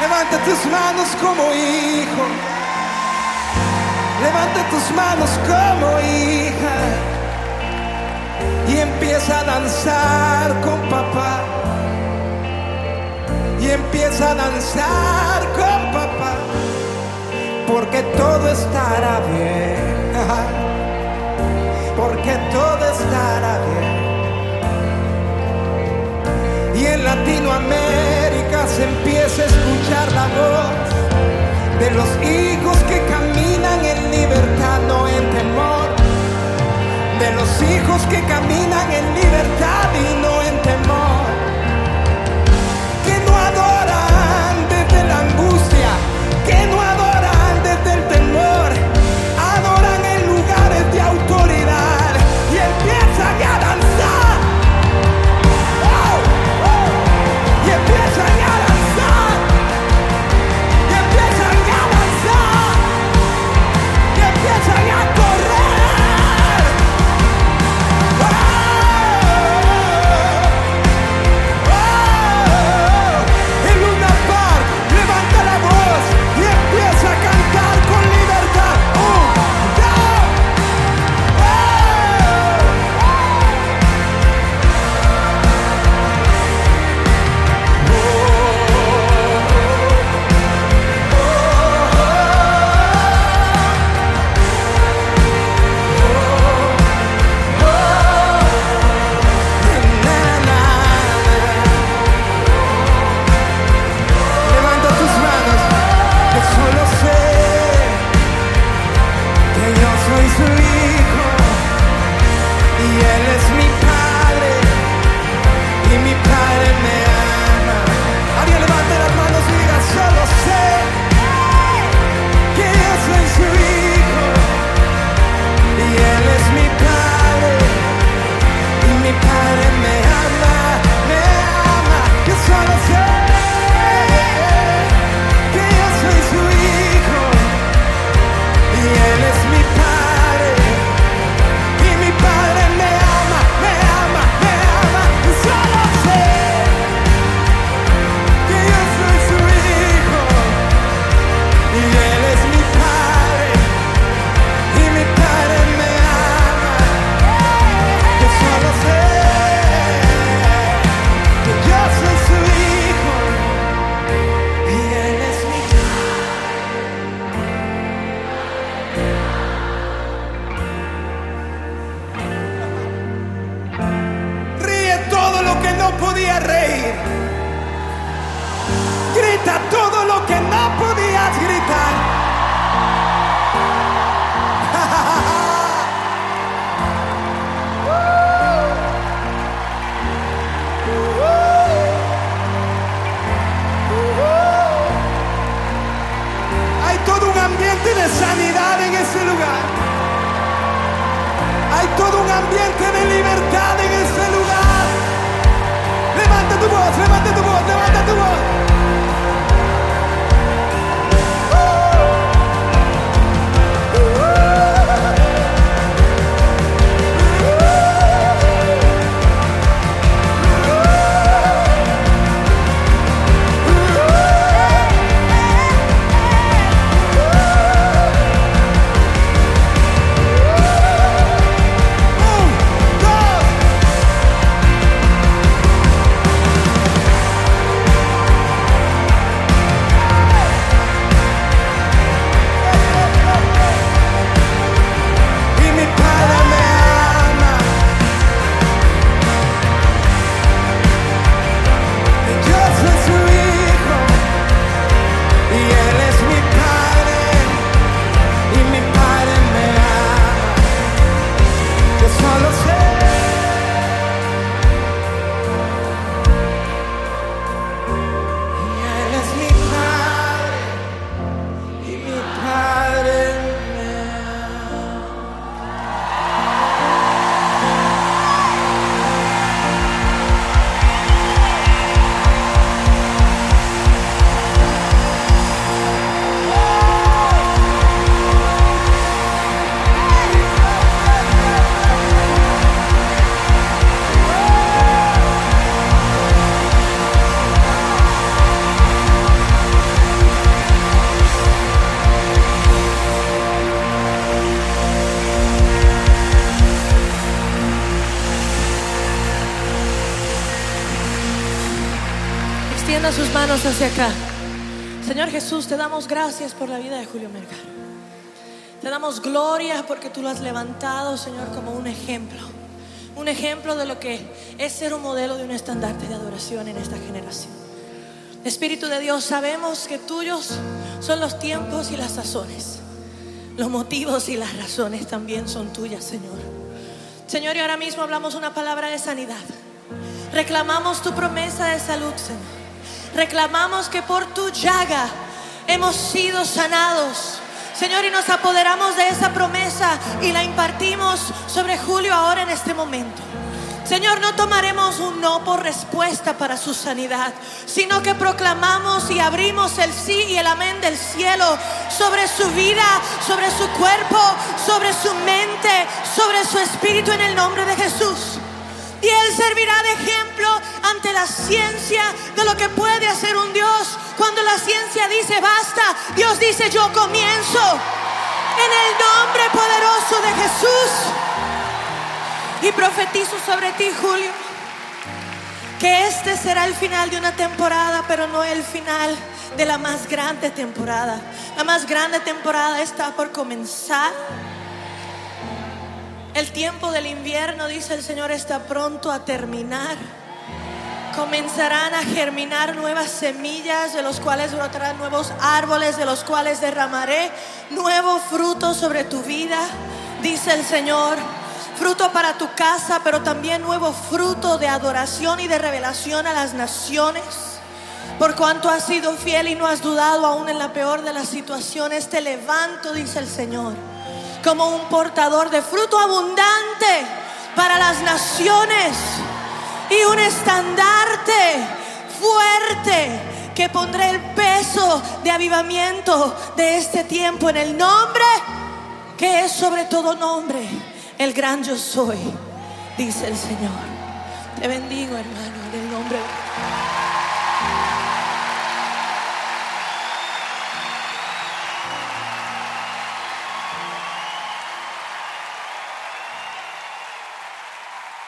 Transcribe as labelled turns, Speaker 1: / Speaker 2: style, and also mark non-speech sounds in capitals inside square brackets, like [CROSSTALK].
Speaker 1: Levanta tus manos como hijo. Levanta tus manos como hija. Y empieza a danzar con papá. Y empieza a danzar con papá. Porque todo estará bien. [LAUGHS] Porque todo estará bien. Y en Latinoamérica hijos que caminan. reír. Grita todo lo que no podías gritar. Hay todo un ambiente de sanidad en ese lugar. Hay todo un ambiente de libertad en tu voz, levanta tu voz, levanta tu voz.
Speaker 2: Extienda sus manos hacia acá. Señor Jesús, te damos gracias por la vida de Julio Mercado. Te damos gloria porque tú lo has levantado, Señor, como un ejemplo. Un ejemplo de lo que es ser un modelo de un estandarte de adoración en esta generación. Espíritu de Dios, sabemos que tuyos son los tiempos y las sazones. Los motivos y las razones también son tuyas, Señor. Señor, y ahora mismo hablamos una palabra de sanidad. Reclamamos tu promesa de salud, Señor. Reclamamos que por tu llaga hemos sido sanados. Señor, y nos apoderamos de esa promesa y la impartimos sobre Julio ahora en este momento. Señor, no tomaremos un no por respuesta para su sanidad, sino que proclamamos y abrimos el sí y el amén del cielo sobre su vida, sobre su cuerpo, sobre su mente, sobre su espíritu en el nombre de Jesús. Y Él servirá de ejemplo ante la ciencia de lo que puede hacer un Dios. Cuando la ciencia dice basta, Dios dice yo comienzo. En el nombre poderoso de Jesús. Y profetizo sobre ti, Julio, que este será el final de una temporada, pero no el final de la más grande temporada. La más grande temporada está por comenzar. El tiempo del invierno, dice el Señor, está pronto a terminar. Comenzarán a germinar nuevas semillas, de los cuales brotarán nuevos árboles, de los cuales derramaré nuevo fruto sobre tu vida, dice el Señor. Fruto para tu casa, pero también nuevo fruto de adoración y de revelación a las naciones. Por cuanto has sido fiel y no has dudado aún en la peor de las situaciones, te levanto, dice el Señor como un portador de fruto abundante para las naciones y un estandarte fuerte que pondré el peso de avivamiento de este tiempo en el nombre que es sobre todo nombre, el gran yo soy, dice el Señor. Te bendigo, hermano, en el nombre de